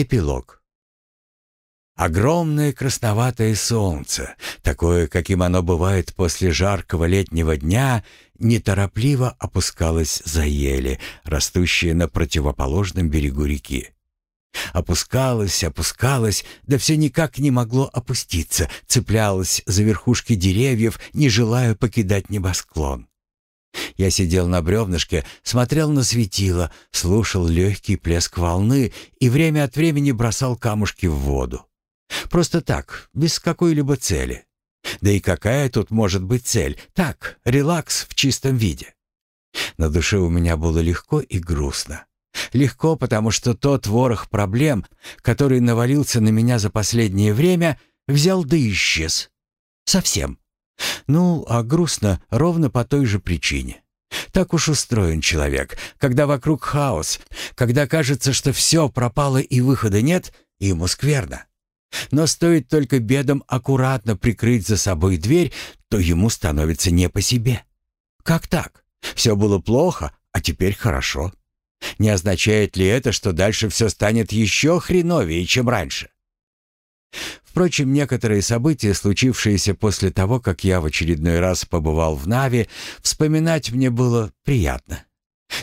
Эпилог. Огромное красноватое солнце, такое, каким оно бывает после жаркого летнего дня, неторопливо опускалось за ели, растущие на противоположном берегу реки. Опускалось, опускалось, да все никак не могло опуститься, цеплялось за верхушки деревьев, не желая покидать небосклон. Я сидел на бревнышке, смотрел на светило, слушал легкий плеск волны и время от времени бросал камушки в воду. Просто так, без какой-либо цели. Да и какая тут может быть цель? Так, релакс в чистом виде. На душе у меня было легко и грустно. Легко, потому что тот ворох проблем, который навалился на меня за последнее время, взял да исчез. Совсем. Ну, а грустно ровно по той же причине. Так уж устроен человек, когда вокруг хаос, когда кажется, что все пропало и выхода нет, ему скверно. Но стоит только бедам аккуратно прикрыть за собой дверь, то ему становится не по себе. Как так? Все было плохо, а теперь хорошо. Не означает ли это, что дальше все станет еще хреновее, чем раньше? Впрочем, некоторые события, случившиеся после того, как я в очередной раз побывал в Наве, вспоминать мне было приятно.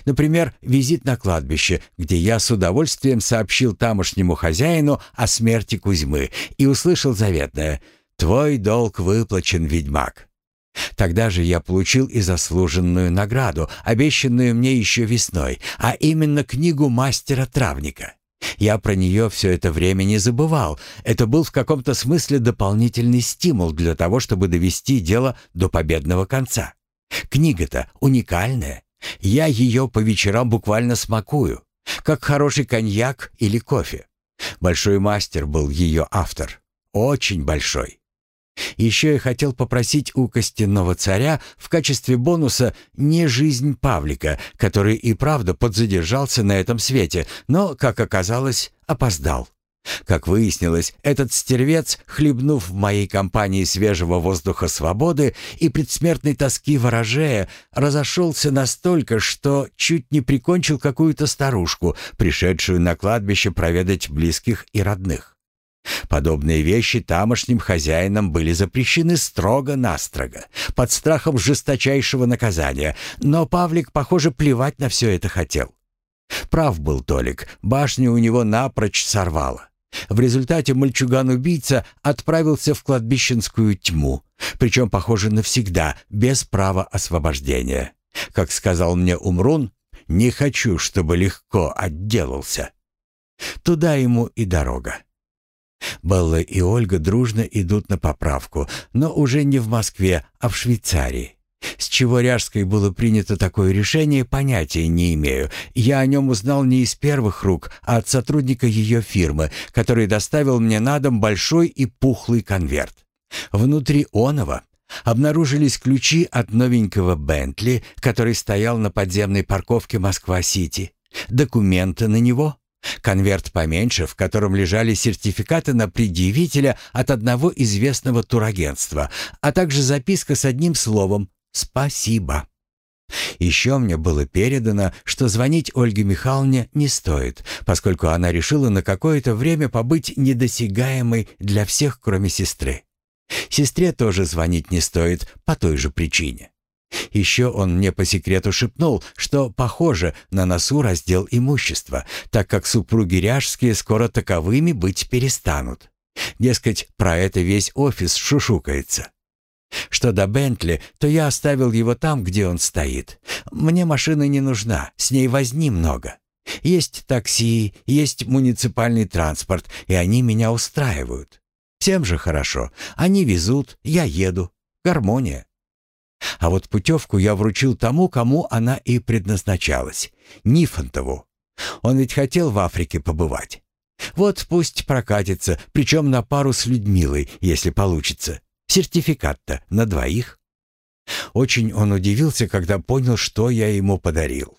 Например, визит на кладбище, где я с удовольствием сообщил тамошнему хозяину о смерти Кузьмы и услышал заветное «Твой долг выплачен, ведьмак». Тогда же я получил и заслуженную награду, обещанную мне еще весной, а именно книгу мастера-травника. Я про нее все это время не забывал. Это был в каком-то смысле дополнительный стимул для того, чтобы довести дело до победного конца. Книга-то уникальная. Я ее по вечерам буквально смакую, как хороший коньяк или кофе. Большой мастер был ее автор. Очень большой. Еще я хотел попросить у костяного царя в качестве бонуса не жизнь Павлика, который и правда подзадержался на этом свете, но, как оказалось, опоздал. Как выяснилось, этот стервец, хлебнув в моей компании свежего воздуха свободы и предсмертной тоски ворожея, разошелся настолько, что чуть не прикончил какую-то старушку, пришедшую на кладбище проведать близких и родных. Подобные вещи тамошним хозяинам были запрещены строго-настрого, под страхом жесточайшего наказания, но Павлик, похоже, плевать на все это хотел. Прав был Толик, башню у него напрочь сорвало. В результате мальчуган-убийца отправился в кладбищенскую тьму, причем, похоже, навсегда, без права освобождения. Как сказал мне Умрун, «Не хочу, чтобы легко отделался». Туда ему и дорога. Белла и Ольга дружно идут на поправку, но уже не в Москве, а в Швейцарии. С чего Ряжской было принято такое решение, понятия не имею. Я о нем узнал не из первых рук, а от сотрудника ее фирмы, который доставил мне на дом большой и пухлый конверт. Внутри оного обнаружились ключи от новенького Бентли, который стоял на подземной парковке Москва-Сити, документы на него, Конверт поменьше, в котором лежали сертификаты на предъявителя от одного известного турагентства, а также записка с одним словом «Спасибо». Еще мне было передано, что звонить Ольге Михайловне не стоит, поскольку она решила на какое-то время побыть недосягаемой для всех, кроме сестры. Сестре тоже звонить не стоит по той же причине. Еще он мне по секрету шепнул, что, похоже, на носу раздел имущества, так как супруги Ряжские скоро таковыми быть перестанут. Дескать, про это весь офис шушукается. Что до Бентли, то я оставил его там, где он стоит. Мне машина не нужна, с ней возни много. Есть такси, есть муниципальный транспорт, и они меня устраивают. Всем же хорошо. Они везут, я еду. Гармония. А вот путевку я вручил тому, кому она и предназначалась — Нифонтову. Он ведь хотел в Африке побывать. Вот пусть прокатится, причем на пару с Людмилой, если получится. Сертификат-то на двоих. Очень он удивился, когда понял, что я ему подарил.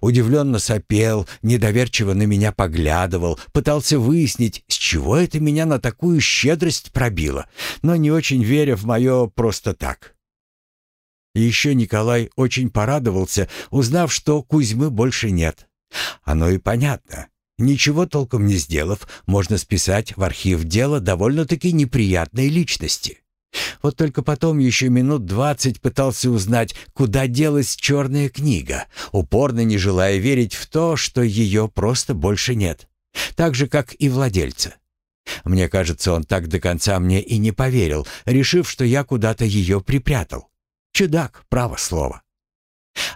Удивленно сопел, недоверчиво на меня поглядывал, пытался выяснить, с чего это меня на такую щедрость пробило, но не очень веря в мое «просто так». И еще Николай очень порадовался, узнав, что Кузьмы больше нет. Оно и понятно. Ничего толком не сделав, можно списать в архив дела довольно-таки неприятной личности. Вот только потом еще минут двадцать пытался узнать, куда делась черная книга, упорно не желая верить в то, что ее просто больше нет. Так же, как и владельца. Мне кажется, он так до конца мне и не поверил, решив, что я куда-то ее припрятал. Чудак, право слово.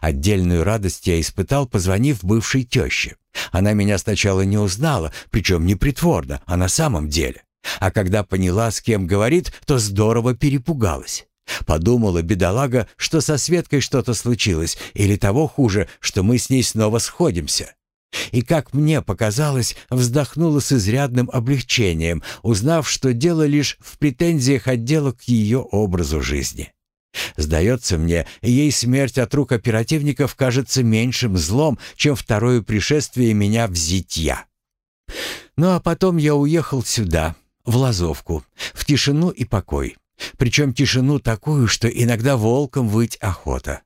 Отдельную радость я испытал, позвонив бывшей теще. Она меня сначала не узнала, причем не притворно, а на самом деле. А когда поняла, с кем говорит, то здорово перепугалась. Подумала бедолага, что со Светкой что-то случилось, или того хуже, что мы с ней снова сходимся. И, как мне показалось, вздохнула с изрядным облегчением, узнав, что дело лишь в претензиях отдела к ее образу жизни. Сдается мне, ей смерть от рук оперативников кажется меньшим злом, чем второе пришествие меня в зитья. Ну а потом я уехал сюда, в Лазовку, в тишину и покой. Причем тишину такую, что иногда волком выть охота.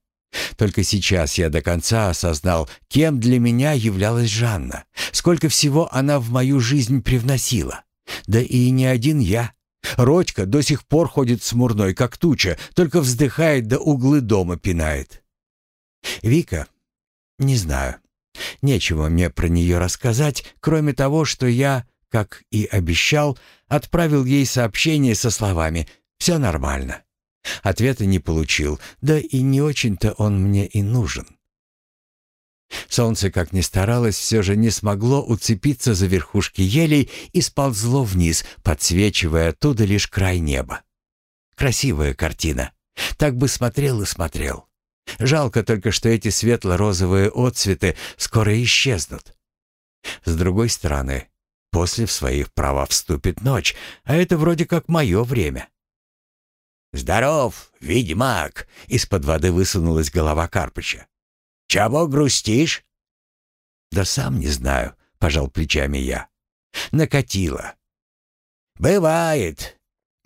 Только сейчас я до конца осознал, кем для меня являлась Жанна, сколько всего она в мою жизнь привносила. Да и не один я. Родька до сих пор ходит смурной, как туча, только вздыхает да углы дома пинает. Вика? Не знаю. Нечего мне про нее рассказать, кроме того, что я, как и обещал, отправил ей сообщение со словами «Все нормально». Ответа не получил, да и не очень-то он мне и нужен. Солнце, как ни старалось, все же не смогло уцепиться за верхушки елей и сползло вниз, подсвечивая оттуда лишь край неба. Красивая картина. Так бы смотрел и смотрел. Жалко только, что эти светло-розовые отцветы скоро исчезнут. С другой стороны, после в свои права вступит ночь, а это вроде как мое время. «Здоров, ведьмак!» — из-под воды высунулась голова Карпыча. «Чего грустишь?» «Да сам не знаю», — пожал плечами я. «Накатило». «Бывает».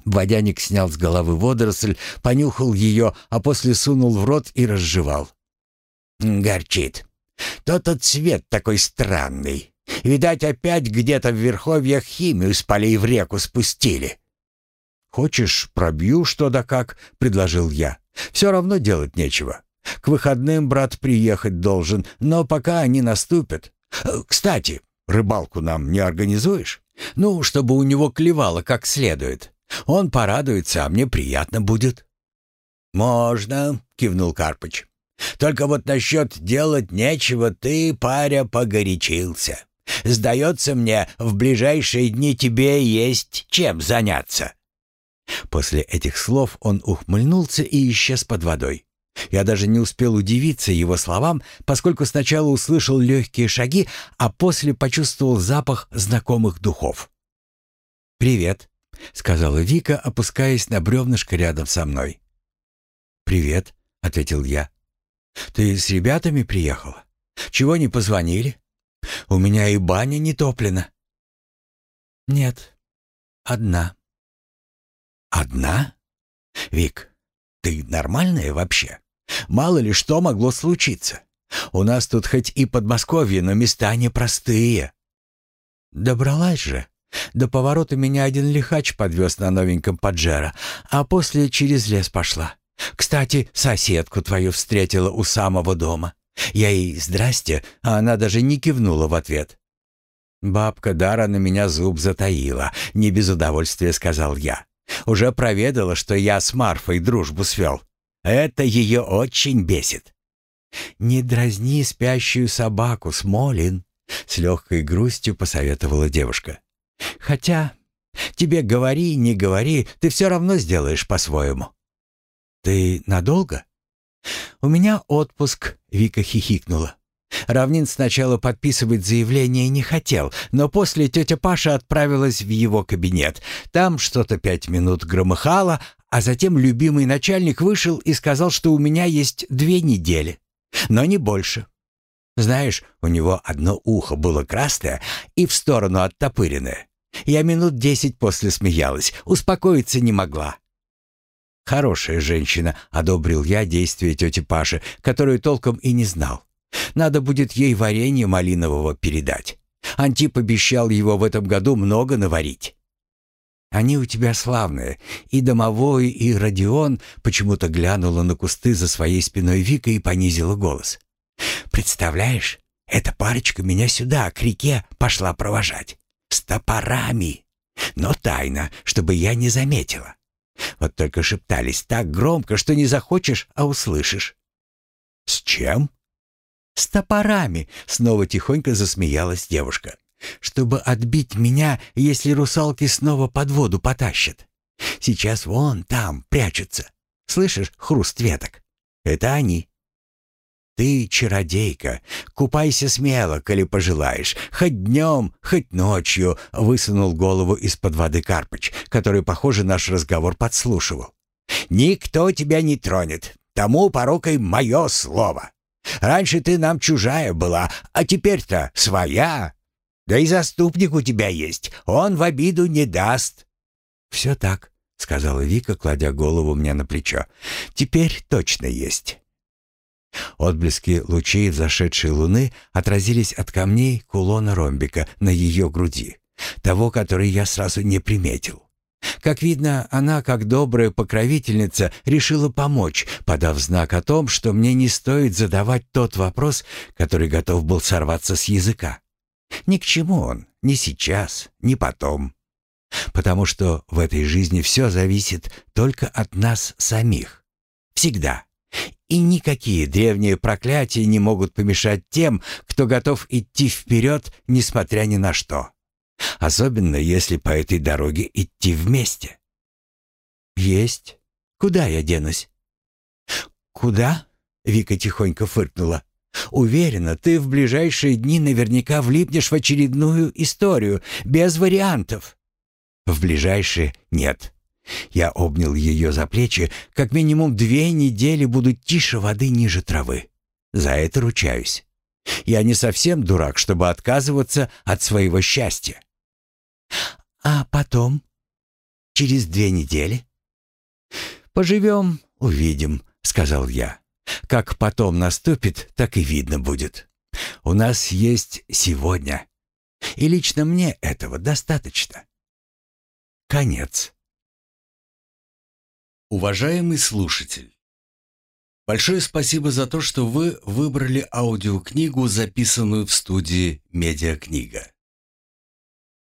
Водяник снял с головы водоросль, понюхал ее, а после сунул в рот и разжевал. «Горчит. Тот-то цвет такой странный. Видать, опять где-то в верховьях химию с полей в реку спустили». «Хочешь, пробью что да как?» — предложил я. «Все равно делать нечего. К выходным брат приехать должен, но пока они наступят. Э, кстати, рыбалку нам не организуешь? Ну, чтобы у него клевало как следует. Он порадуется, а мне приятно будет». «Можно», — кивнул Карпыч. «Только вот насчет делать нечего ты, паря, погорячился. Сдается мне, в ближайшие дни тебе есть чем заняться». После этих слов он ухмыльнулся и исчез под водой. Я даже не успел удивиться его словам, поскольку сначала услышал легкие шаги, а после почувствовал запах знакомых духов. «Привет», — сказала Вика, опускаясь на бревнышко рядом со мной. «Привет», — ответил я. «Ты с ребятами приехала? Чего не позвонили? У меня и баня не топлена». «Нет, одна», «Одна? Вик, ты нормальная вообще? Мало ли что могло случиться. У нас тут хоть и Подмосковье, но места непростые». «Добралась же. До поворота меня один лихач подвез на новеньком Паджеро, а после через лес пошла. Кстати, соседку твою встретила у самого дома. Я ей «здрасте», а она даже не кивнула в ответ. «Бабка Дара на меня зуб затаила», — не без удовольствия сказал я. Уже проведала, что я с Марфой дружбу свел. Это ее очень бесит. «Не дразни спящую собаку, Смолин», — с легкой грустью посоветовала девушка. «Хотя тебе говори, не говори, ты все равно сделаешь по-своему». «Ты надолго?» «У меня отпуск», — Вика хихикнула. Равнин сначала подписывать заявление не хотел, но после тетя Паша отправилась в его кабинет. Там что-то пять минут громыхало, а затем любимый начальник вышел и сказал, что у меня есть две недели, но не больше. Знаешь, у него одно ухо было красное и в сторону оттопыренное. Я минут десять после смеялась, успокоиться не могла. «Хорошая женщина», — одобрил я действия тети Паши, которую толком и не знал. Надо будет ей варенье малинового передать. Антип обещал его в этом году много наварить. Они у тебя славные. И домовой, и Родион почему-то глянула на кусты за своей спиной Вика и понизила голос. Представляешь, эта парочка меня сюда, к реке, пошла провожать. С топорами. Но тайно, чтобы я не заметила. Вот только шептались так громко, что не захочешь, а услышишь. «С чем?» «С топорами», — снова тихонько засмеялась девушка. «Чтобы отбить меня, если русалки снова под воду потащат. Сейчас вон там прячутся. Слышишь хруст веток? Это они. Ты чародейка, купайся смело, коли пожелаешь, хоть днем, хоть ночью, высунул голову из-под воды Карпыч, который, похоже, наш разговор подслушивал. Никто тебя не тронет, тому порокой мое слово. Раньше ты нам чужая была, а теперь-то своя. Да и заступник у тебя есть, он в обиду не даст. Все так, сказала Вика, кладя голову мне на плечо. Теперь точно есть. Отблески лучей взошедшей луны отразились от камней кулона ромбика на ее груди, того, который я сразу не приметил. Как видно, она, как добрая покровительница, решила помочь, подав знак о том, что мне не стоит задавать тот вопрос, который готов был сорваться с языка. Ни к чему он, ни сейчас, ни потом. Потому что в этой жизни все зависит только от нас самих. Всегда. И никакие древние проклятия не могут помешать тем, кто готов идти вперед, несмотря ни на что. Особенно, если по этой дороге идти вместе. «Есть. Куда я денусь?» «Куда?» — Вика тихонько фыркнула. «Уверена, ты в ближайшие дни наверняка влипнешь в очередную историю, без вариантов». «В ближайшие нет. Я обнял ее за плечи. Как минимум две недели буду тише воды ниже травы. За это ручаюсь. Я не совсем дурак, чтобы отказываться от своего счастья. А потом? Через две недели? Поживем, увидим, сказал я. Как потом наступит, так и видно будет. У нас есть сегодня. И лично мне этого достаточно. Конец. Уважаемый слушатель, большое спасибо за то, что вы выбрали аудиокнигу, записанную в студии «Медиакнига».